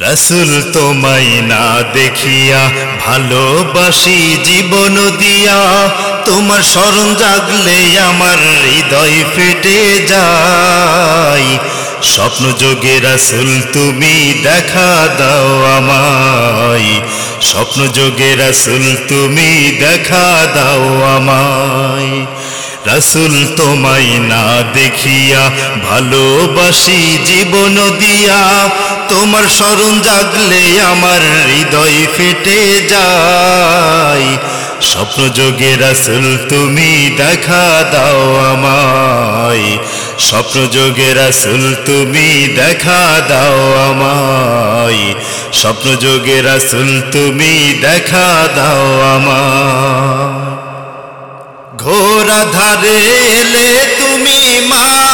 রসুল তোমায় না দেখিয়া ভালোবাসি জীবন দিয়া। তোমার স্মরণ জাগলে আমার হৃদয় ফেটে যায়। স্বপ্ন যোগে রসুল তুমি দেখা দাও আমায়। স্বপ্ন যোগে রসুল তুমি দেখা দাও আমায়। রসুল তোমায় না দেখিয়া ভালোবাসি জীবন দিয়া। তোমার স্মরণ জাগলে আমার হৃদয় ফেটে যায়। স্বপ্ন যোগে রসুল, তুমি দেখা দাও আমায়। স্বপ্ন যোগে রসুল, তুমি দেখা দাও আমায়। স্বপ্ন যোগে রসুল, তুমি দেখা দাও আমায়। ঘোরা ধারে এলে তুমি মামেনার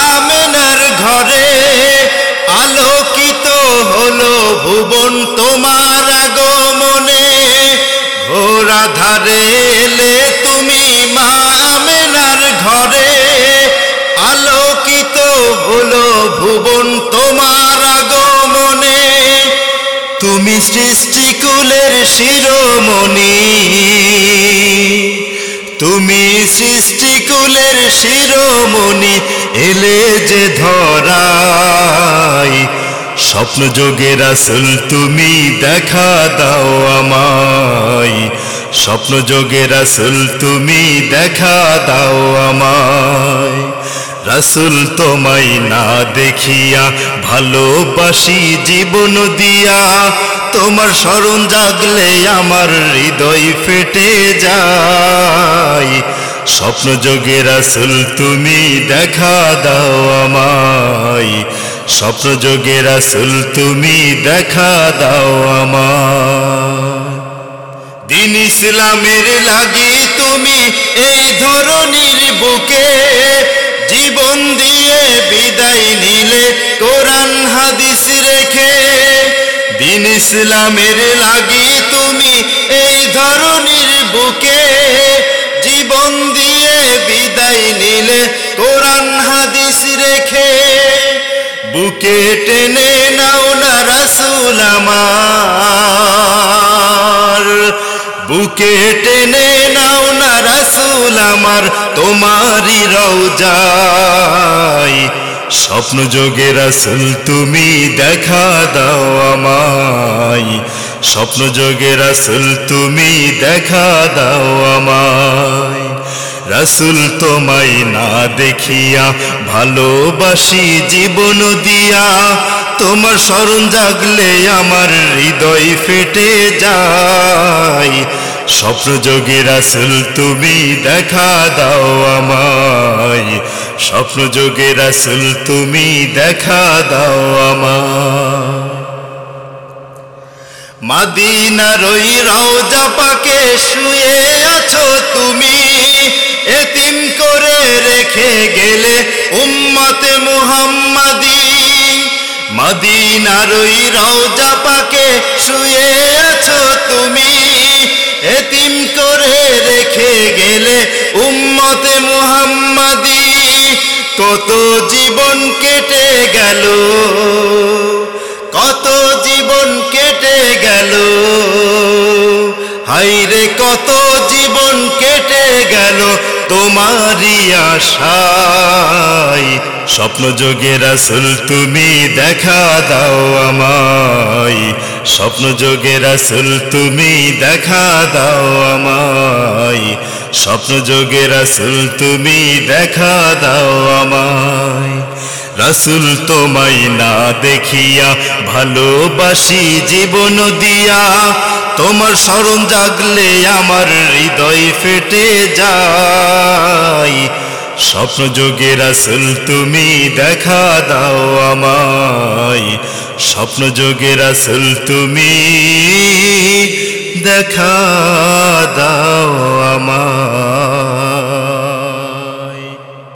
ঘোরা ধারে এলে তুমি মামেনার ঘরে। আলোকিত হলো ভুবন তোমার আগমনে। তুমি সৃষ্টিকুলের শিরোমণি। তুমি সৃষ্টিকুলের শিরোমণি এলে যে ধরাই। স্বপ্ন যোগে রাসুল তুমি দেখা দাও আমায়। স্বপ্ন যোগে রাসুল তুমি দেখা দাও আমায়। রাসুল তোমায় না দেখিয়া ভালোবাসি জীবন দিয়া। তোমার স্মরণ জাগলে আমার হৃদয় ফেটে যায়। স্বপ্ন যোগে রাসুল তুমি দেখা দাও আমায়। স্বপ্ন যোগে রাসুল তুমি দেখা দাও আমায়। ইসলামের লাগি তুমি এই ধরনের বুকে জীবন দিয়ে বিদায় নিলে কোরআন হাদিস রেখে। দিন ইসলামের লাগি তুমি এই ধরনের বুকে জীবন দিয়ে বিদায় নিলে কোরআন হাদিস রেখে। বুকে টেনে নাও না রাসুল আমার। বুকে টেনে নাও না রাসুল আমার, তোমারই রওজায়। স্বপ্ন যোগে রাসুল তুমি দেখা দাও আমায়। স্বপ্ন যোগে রাসুল তুমি দেখা দাও আমায়। রাসুল তোমায় না দেখিয়া ভালোবাসি জীবন দিয়া, তোমার স্মরণ জাগলে আমার হৃদয় ফেটে যায়। স্বপ্ন যোগে রাসুল তুমি দেখা দাও আমায়। স্বপ্ন যোগে রাসুল তুমি দেখা দাও আমায়। মাদিনার ওই রওজা পাকে শুয়ে আছো তুমি। এতিম করে রেখে গেলে উম্মতে মুহাম্মাদি। মাদিনার ওই রওজা পাকে শুয়ে আছো তুমি। এতিম করে রেখে গেলে উম্মতে মুহাম্মাদি কত জীবন কেটে গেল, কত জীবন কেটে গেল হাইরে কত জীবন কেটে গেল তোমারই আশায়। স্বপ্ন যোগে রাসুল তুমি দেখা দাও আমায়। স্বপ্ন যোগে রাসুল তুমি দেখা দাও আমায়। স্বপ্ন যোগে রাসুল তুমি দেখা দাও আমায়। রাসুল তোমায় না দেখিয়া ভালোবাসি জীবন দিয়া। তোমার স্মরণ জাগলে আমার হৃদয় ফেটে যায়। স্বপ্ন যোগে রাসুল তুমি দেখা দাও আমায়। স্বপ্ন যোগে রাসুল তুমি দেখা দাও আমায়।